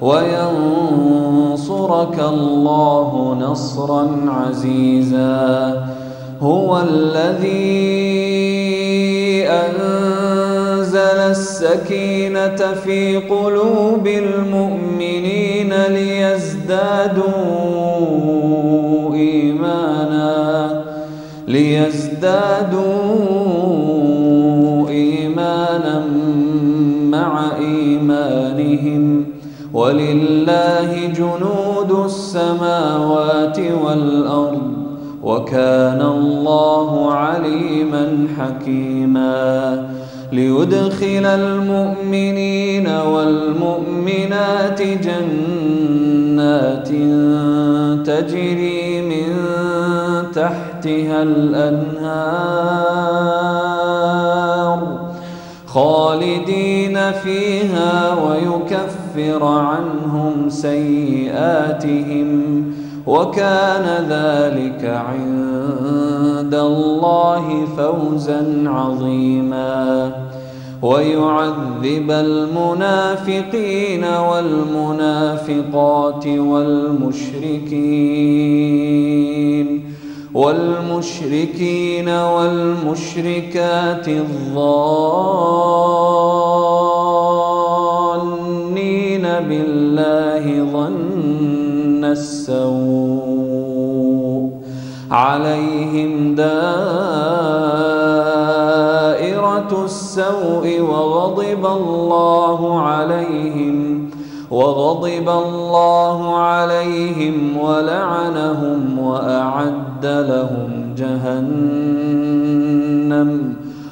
وينصرك الله نصرا عزيزا. هو الذي أنزل السكينة في قلوب المؤمنين ليزدادوا إيمانا ليزدادوا ولله جنود السماوات والأرض وكان الله عليما حكيما ليدخل المؤمنين والمؤمنات جنات تجري من تحتها الأنهار خالدين فيها ويكفر عنهم سيئاتهم وكان ذلك عند الله فوزا عظيما. ويعذب المنافقين والمنافقات والمشركين والمشركين والمشركات الظانين بالله ظن السوء عليهم دائرة السوء وغضب الله عليهم وغضب الله عليهم ولعنهم وأعد لهم جهنم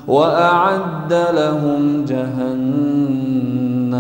وأعد لهم جهنم.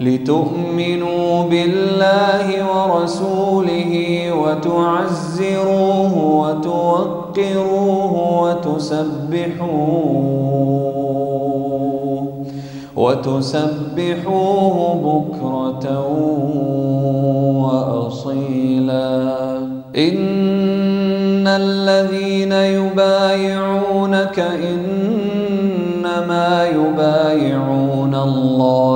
لتؤمنوا بالله ورسوله وتعزروه وتوقروه وتسبحوه وتسبحوه بكرة وأصيلا. إن الذين يبايعونك إنما يبايعون الله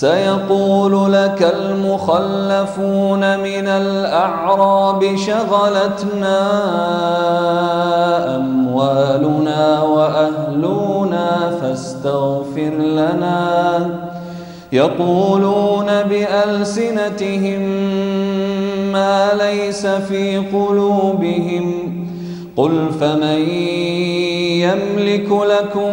سيقول لك المخلفون من الأعراب شغلتنا أموالنا وأهلنا فاستغفر لنا. يقولون بألسنتهم ما ليس في قلوبهم. قل فمن يملك لكم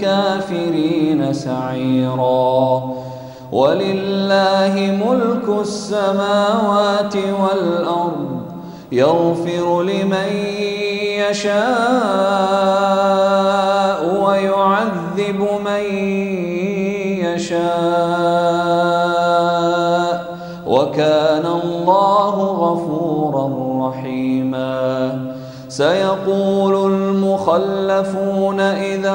للكافرين سعيراً. ولله ملك السماوات والأرض يغفر لمن يشاء ويعذب من يشاء. وكان الله غفورا رحيما. سيقول المخلفون إذا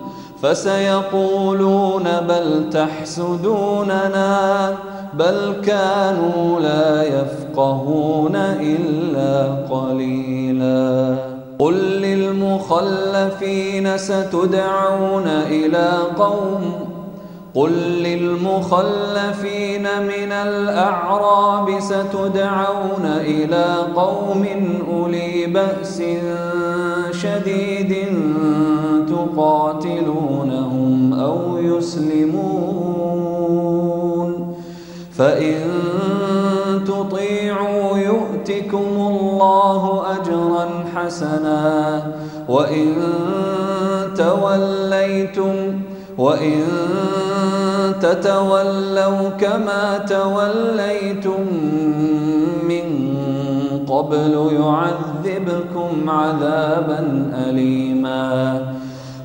فسيقولون بل تحسدوننا بل كانوا لا يفقهون إلا قليلا. قل للمخلفين ستدعون إلى قوم قل للمخلفين من الأعراب ستدعون إلى قوم أولي بأس شديد تقاتلونهم أو يسلمون. فإن تطيعوا يؤتكم الله أجرا حسنا وإن توليتم وإن تتولوا كما توليتم من قبل يعذبكم عذابا أليما.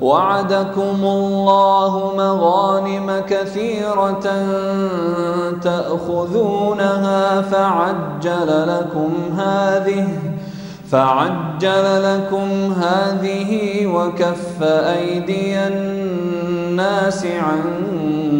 وعدكم الله مغانم كثيرة تأخذونها فعجل لكم هذه فعجل لكم هذه وكف أيدي الناس عنكم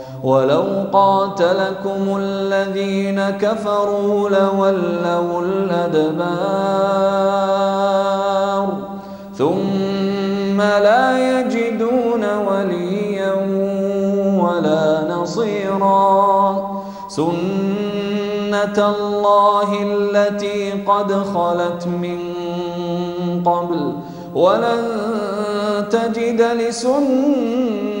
ولو قاتلكم الذين كفروا لولوا الأدبار ثم لا يجدون وليا ولا نصيرا. سنة الله التي قد خلت من قبل. ولن تجد لسنة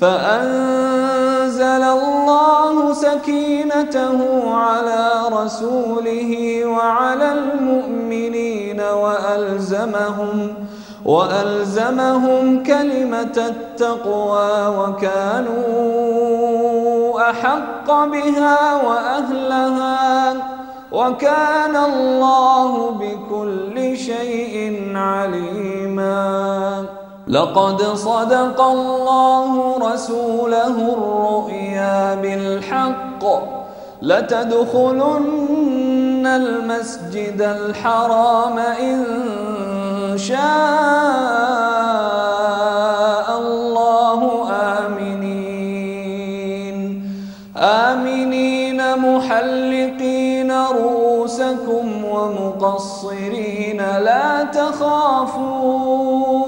فأنزل الله سكينته على رسوله وعلى المؤمنين وألزمهم وألزمهم كلمة التقوى وكانوا أحق بها وأهلها وكان الله بكل شيء عليما لقد صدق الله رسوله الرؤيا بالحق لتدخلن المسجد الحرام إن شاء الله آمنين. آمنين محلقين رؤوسكم ومقصرين لا تخافون.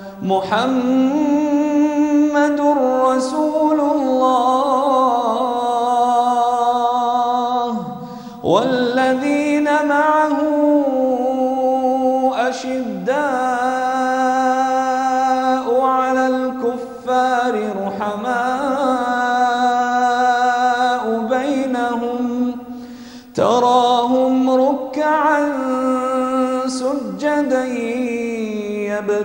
محمد رسول الله.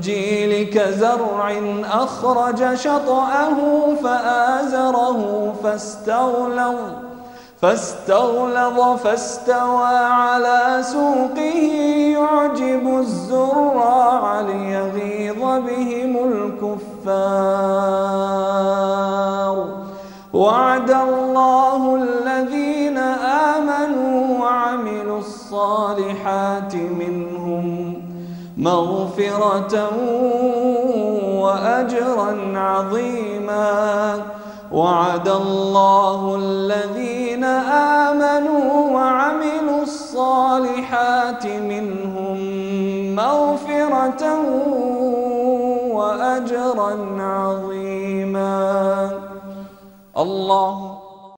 الإنجيل كزرع أخرج شطأه فآزره فاستغلظ فاستغلظ فاستوى على سوقه يعجب الزراع ليغيظ بهم الكفار. وعد الله الذين آمنوا وعملوا الصالحات مغفرة وأجرا عظيما. وعد الله الذين آمنوا وعملوا الصالحات منهم مغفرة وأجرا عظيما. الله